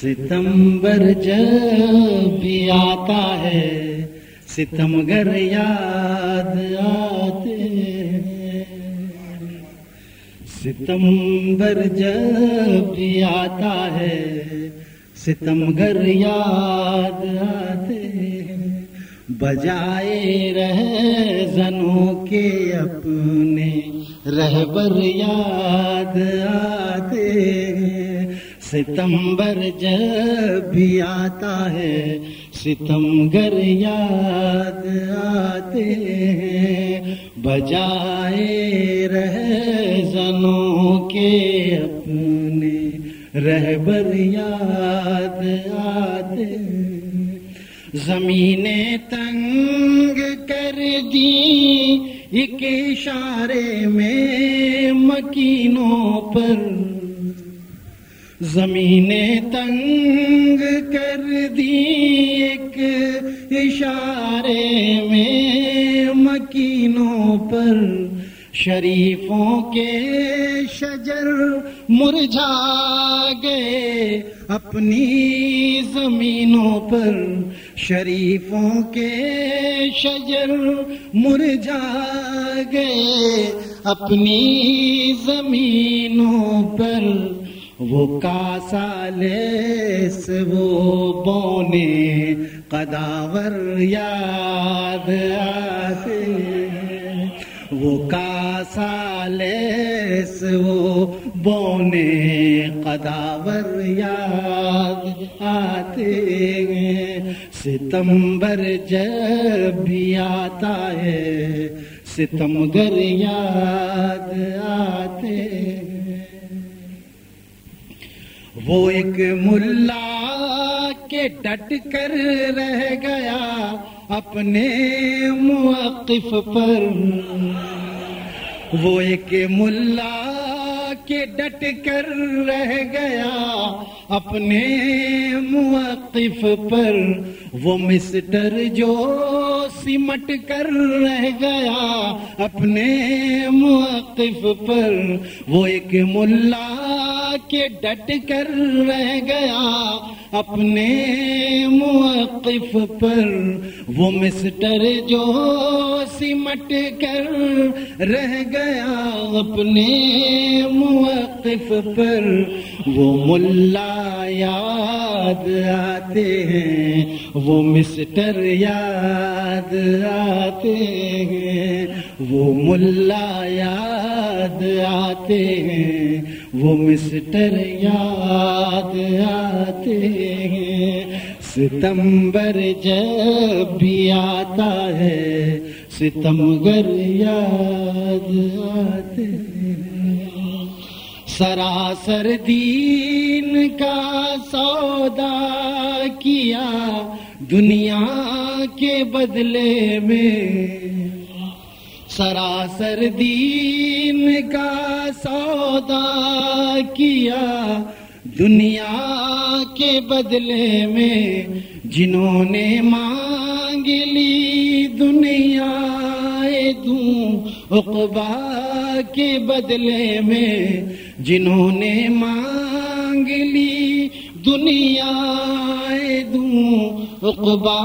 ستمبر جب بھی آتا ہے ستم گر یاد آتے ستمبر جب بھی آتا ہے ستم گر یاد آتے بجائے رہ زنوں کے اپنے رہبر یاد آتے ستمبر جب بھی آتا ہے ستم گر یاد آتے بجائے رہ زنوں کے اپنے رہبر یاد آتے زمینیں تنگ کر دی ایک اشارے میں مکینوں پر زمینیں تنگ کر دی ایک اشارے میں مکینوں پر شریفوں کے شجر مرجھا گئے اپنی زمینوں پر شریفوں کے شجر مرجھا گئے اپنی زمینوں پر وہ کاسالیس وہ بونے قداور یاد آتے وہ کاسالیس وہ بونے قداور یاد آتے ستمبر جب بھی آتا ہے ستمگر یاد آتے وہ ایک ملا کے ڈٹ کر رہ گیا اپنے موقف پر۔ وہ ایک ملا کے ڈٹ کر رہ گیا اپنے موقف پر وہ مسٹر جو سمٹ کر رہ گیا اپنے موقف پر وہ ایک ملا کے ڈٹ کر رہ گیا اپنے موقف پر وہ مسٹر جو سمٹ کر رہ گیا اپنے موقف پر وہ ملا یاد آتے ہیں، وہ مسٹر یاد آتے ہیں، وہ ملا یاد آتے ہیں۔ وہ مسٹر یاد آتے ہیں۔ ستمبر جب بھی آتا ہے ستمگر یاد آتے ہیں۔ سراسر دین کا سودا کیا، دنیا کے بدلے میں۔ سراسر دین کا سودا کیا۔ دنیا کے بدلے میں جنہوں نے مانگ لی دنیا دوں اقبا کے بدلے میں جنہوں نے مانگ لی دنیا دوں اقبا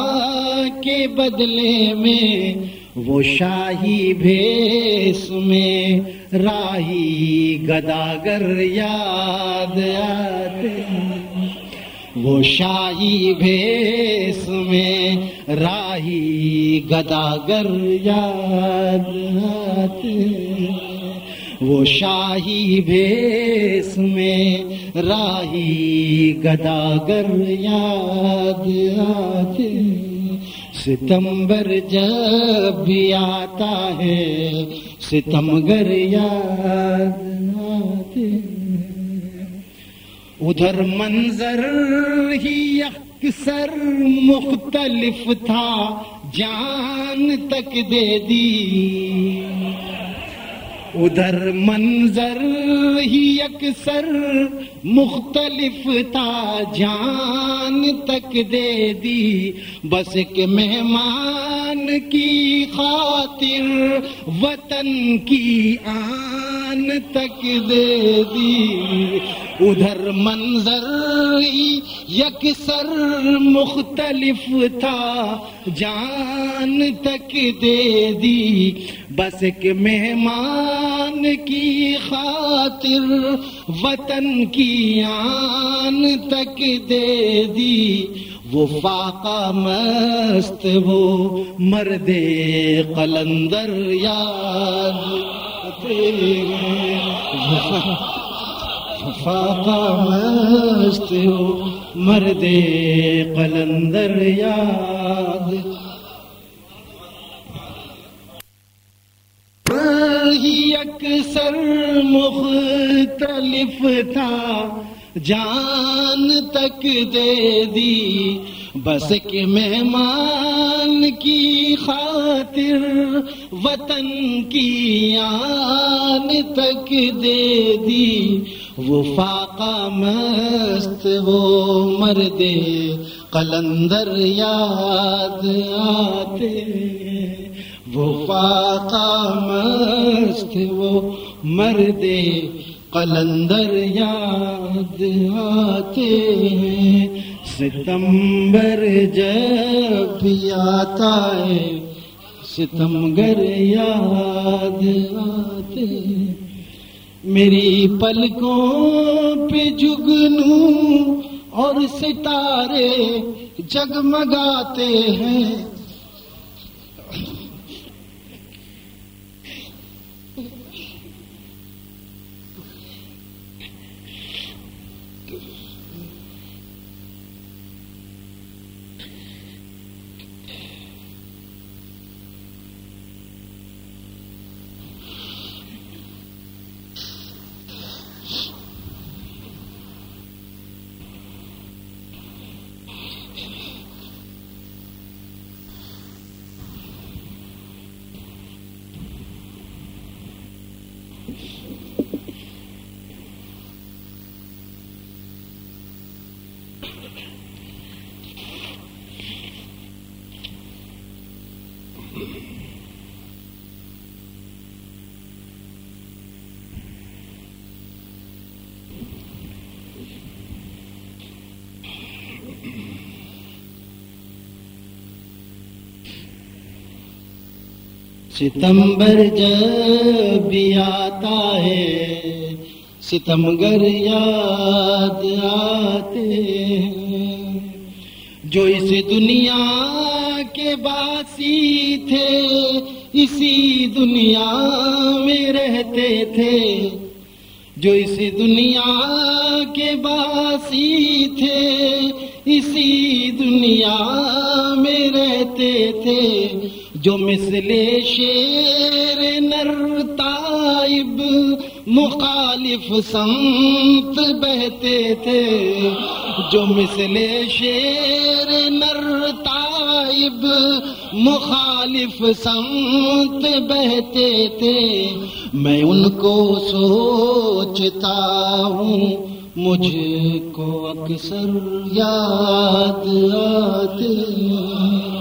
کے بدلے میں وہ شاہی بھیس میں راہی گداگر یاد آتے وہ شاہی بھیس میں راہی گداگر یاد آتے وہ شاہی بھیس میں راہی گداگر یاد آتے ستمبر جب بھی آتا ہے ستمگر یاد آتے ادھر منظر ہی اکثر مختلف تھا، جان تک دے دی۔ ادھر منظر ہی اکثر مختلف تھا، جان تک دے دی۔ بس ایک مہمان کی خاطر وطن کی آن جان تک دے دی۔ ادھر منظر یکسر مختلف تھا۔ جان تک دے دی۔ بس ایک مہمان کی خاطر وطن کی آن تک دے دی۔ وہ فاقہ مست، وہ مرد قلندر یاد۔ فاقہ مست ہو مرد قلندر یاد ہی اکثر مختلف تھا۔ جان تک دے دی۔ بس کے مہمان کی خاطر وطن کی آن تک دے دی۔ وہ فاقہ مست، وہ مرد قلندر یاد آتے۔ وہ فاقہ مست، وہ مرد قلندر یاد آتے ہیں، ستمبر جب بھی آتا ہے ستمگر یاد آتے ہیں۔ میری پلکوں پہ جگنو اور ستارے جگمگاتے ہیں۔ ستمبر جب بھی آتا ہے ستمگر یاد آتے ہیں۔ جو اس دنیا کے باسی تھے، اسی دنیا میں رہتے تھے۔ جو اس دنیا کے باسی تھے، اسی دنیا میں رہتے تھے۔ جو مثل شیر نر تائب مخالف سمت بہتے تھے، جو مثل شیر نر تائب مخالف سمت بہتے تھے۔ میں ان کو سوچتا ہوں، مجھ کو اکثر یاد آتے ہیں۔